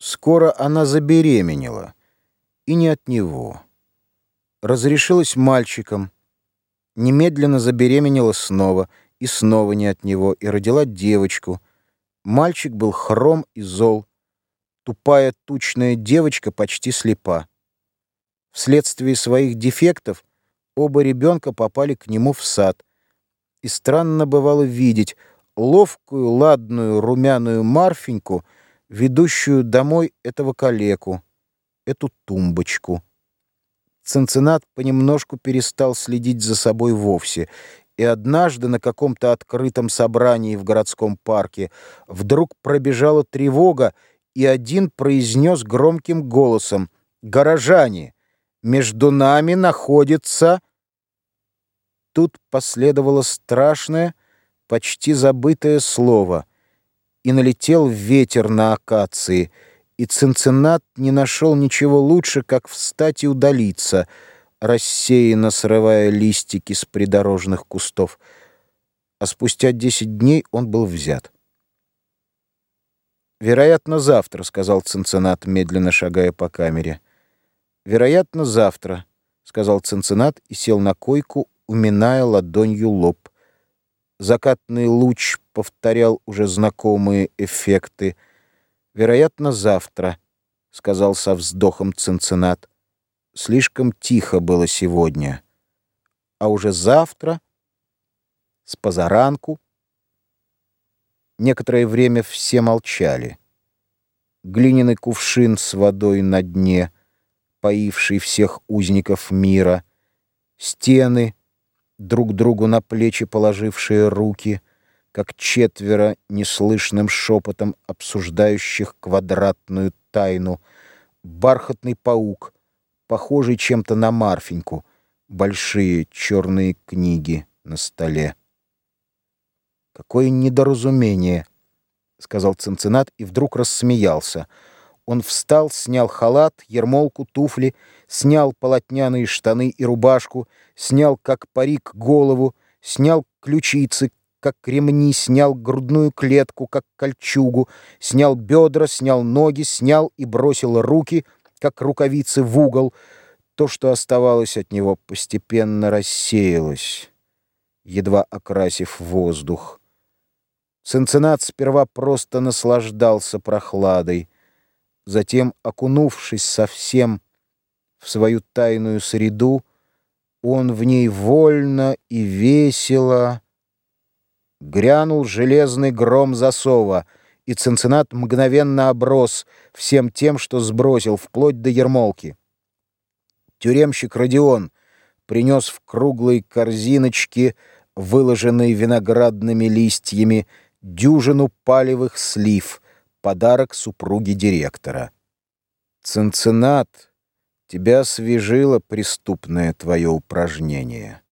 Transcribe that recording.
Скоро она забеременела, и не от него. Разрешилась мальчиком, немедленно забеременела снова, и снова не от него, и родила девочку. Мальчик был хром и зол, тупая тучная девочка почти слепа. Вследствие своих дефектов оба ребенка попали к нему в сад, и странно бывало видеть ловкую, ладную, румяную Марфеньку — ведущую домой этого калеку, эту тумбочку. Цинциннат понемножку перестал следить за собой вовсе, и однажды на каком-то открытом собрании в городском парке вдруг пробежала тревога, и один произнес громким голосом «Горожане, между нами находится...» Тут последовало страшное, почти забытое слово — и налетел ветер на акации, и Цинциннат не нашел ничего лучше, как встать и удалиться, рассеянно срывая листики с придорожных кустов. А спустя десять дней он был взят. «Вероятно, завтра», — сказал Цинциннат, медленно шагая по камере. «Вероятно, завтра», — сказал Цинциннат и сел на койку, уминая ладонью лоб. Закатный луч повторял уже знакомые эффекты. «Вероятно, завтра», — сказал со вздохом Цинциннат. «Слишком тихо было сегодня. А уже завтра, с позаранку...» Некоторое время все молчали. Глиняный кувшин с водой на дне, поивший всех узников мира, стены — друг другу на плечи положившие руки, как четверо неслышным шепотом обсуждающих квадратную тайну, бархатный паук, похожий чем-то на Марфеньку, большие черные книги на столе. «Какое недоразумение!» — сказал Цинциннат и вдруг рассмеялся — он встал, снял халат, ермолку, туфли, снял полотняные штаны и рубашку, снял, как парик, голову, снял ключицы, как ремни, снял грудную клетку, как кольчугу, снял бедра, снял ноги, снял и бросил руки, как рукавицы, в угол. То, что оставалось от него, постепенно рассеялось, едва окрасив воздух. Цинциннат сперва просто наслаждался прохладой. Затем, окунувшись совсем в свою тайную среду, он в ней вольно и весело грянул железный гром засова, и Цинциннат мгновенно оброс всем тем, что сбросил, вплоть до ермолки. Тюремщик Родион принес в круглой корзиночке, выложенной виноградными листьями, дюжину палевых слив — подарок супруге директора. Цинциннат, тебя освежило преступное твое упражнение.